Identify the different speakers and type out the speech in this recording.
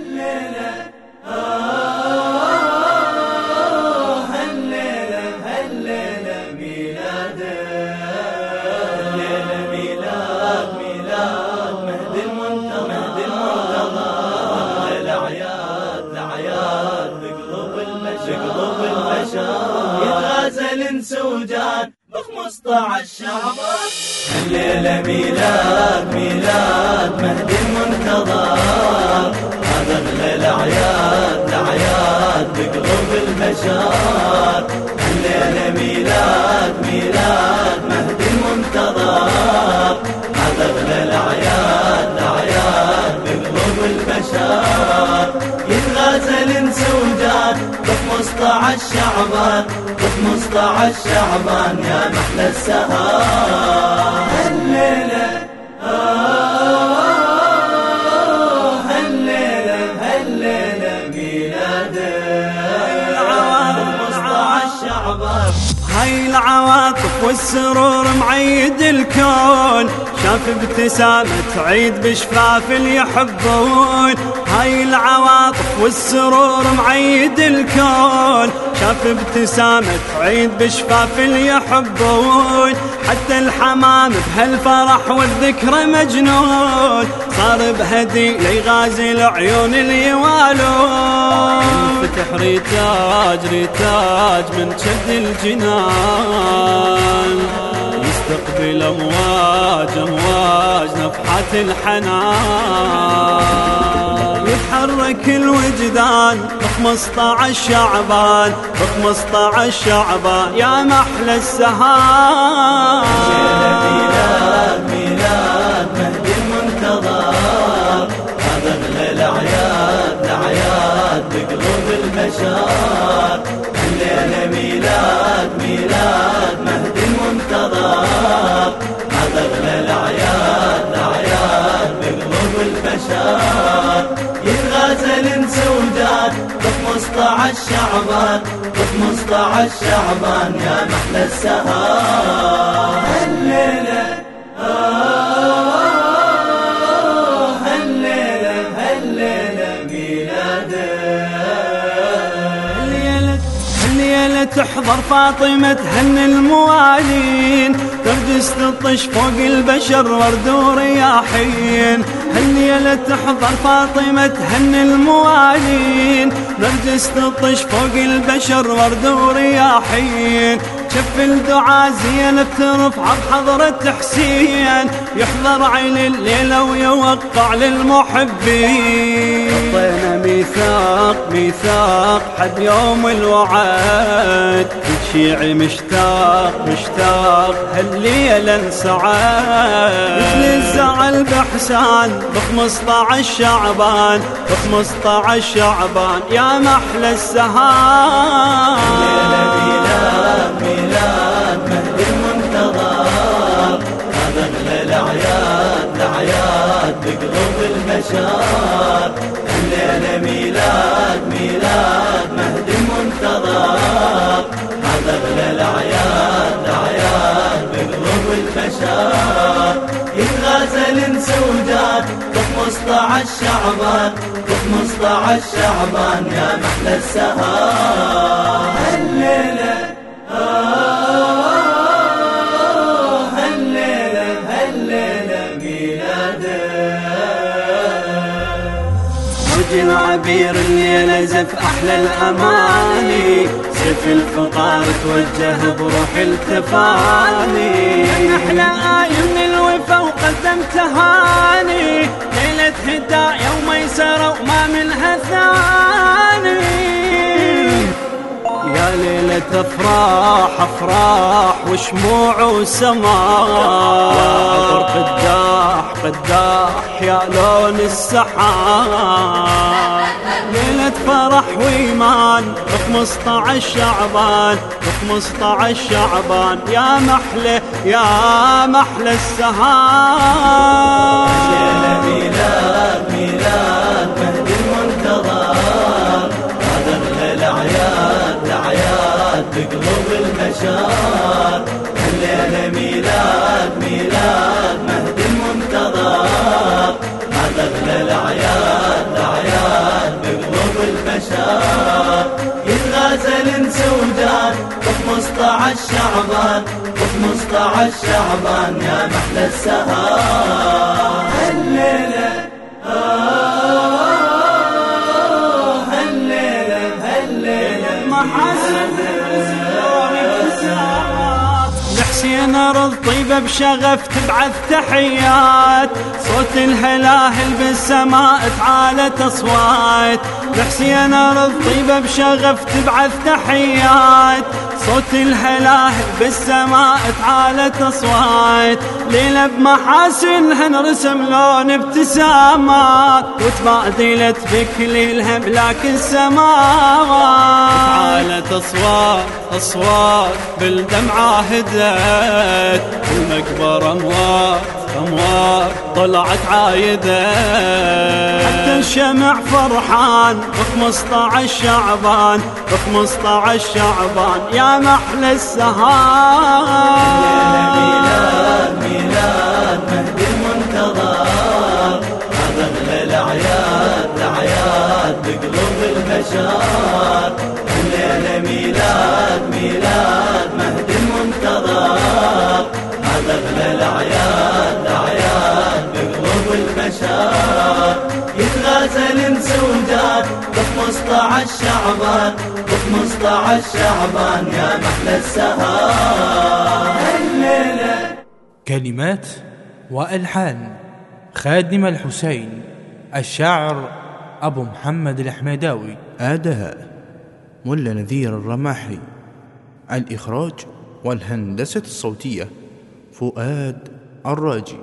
Speaker 1: هالليلة هالليلة هالليلة ميلاد. ميلاد المنتظر المنتظر يتغازل بخمسطعش شعبان الليلة ميلاد ميلاد. مهدي المنتظر اغلى الاعياد الاعياد بقلوب البشر الليلة ميلاد ميلاد مهدي المنتظر. هذا اغلى الأعياد الاعياد بقلوب البشر يتغازل سودان بخمسطعش شعبان بخمسطعش شعبان يا محلى السهر هالليلة
Speaker 2: هاي العواطف والسرور معيد الكون. شاف ابتسامة عيد بشفاف اللي يحبون. هاي العواطف والسرور معيد الكون. شاف ابتسامة عيد بشفاف اللي يحبون. حتى الحمام بهالفرح والذكرى مجنون. صار بهدي ليغازي العيون اللي يوالون. فتح ريتاج ريتاج من شد الجنان. يستقبل أمواج أمواج نفحات الحنان. يتحرك الوجدان ب15 شعبان ب15 شعبان يا محلى السهار
Speaker 1: اغلى الاعياد الاعياد بقلوب البشر يتغازل سودان ب15 شعبان ب15 شعبان يا محلى السهر
Speaker 2: تحضر فاطمة تهن الموالين ترجس تطش فوق البشر ورد ورياحين هالليلة تحضر فاطمة تهن الموالين نرجس تطش فوق البشر ورد ورياحين شف الدعاء زينب ترفع بحضرة حسين. يحضر عين الليلة ويوقع للمحبين. حطينا ميثاق ميثاق حد يوم الوعد. الشيعي مشتاق مشتاق هالليلة انسعد. مثل الزعل بحسان ب15 شعبان ب15 شعبان. يا محلى السهار
Speaker 1: البشر الليلة ميلاد ميلاد مهدي المنتظر هذا اغلى الأعياد الاعياد بقلوب البشر يتغازل سودان ب15 شعبان ب15 شعبان يا محلى السهر هالليلة آه.
Speaker 2: وجه العبير الليلة زف أحلى الأماني. سيف الفقار توجه بروح التفاني. أحلى آية من الوفا وقدم تهاني. ليلة هدايا وميسرة وما منها ثاني. يا ليلة أفراح أفراح وشموع وسماء قداح قداح يا لون السحاب ليلة فرح وإيمان ب15 شعبان ب15 شعبان يا محلى يا محلى السهار
Speaker 1: المشار يتغازل سودان ب15 شعبان ب15 شعبان يا محلى السهار. هالليلة آه هالليلة هالليلة.
Speaker 2: لحسين ارض طيبة بشغف تبعث تحيات. صوت الهلاهل بالسماء تعالت أصوات. لحسين ارض طيبه بشغف تبعث تحيات. صوت الهلاهل بالسماء تعالت أصوات. ليلة بمحاسنها رسم لون ابتسامات. وتبادلت بكليلها بلاك السماوات. تعالت أصوات أصوات بالدمعة هدت. المقبرة أموات. اموات طلعت عايدة. حتى الشمع فرحان ب 15 شعبان ب 15 شعبان يا محلى السهار
Speaker 1: ميلاد ميلاد مهدي المنتظر. هذا اغلى الاعياد الاعياد بقلوب البشر ميلاد ميلاد شعبان ب 15 شعبان يا محلى السهار
Speaker 3: كلمات وألحان. خادم الحسين الشاعر أبو محمد الحميداوي
Speaker 4: أداء ملا نذير الرماحي. الإخراج والهندسة الصوتية فؤاد الراجي.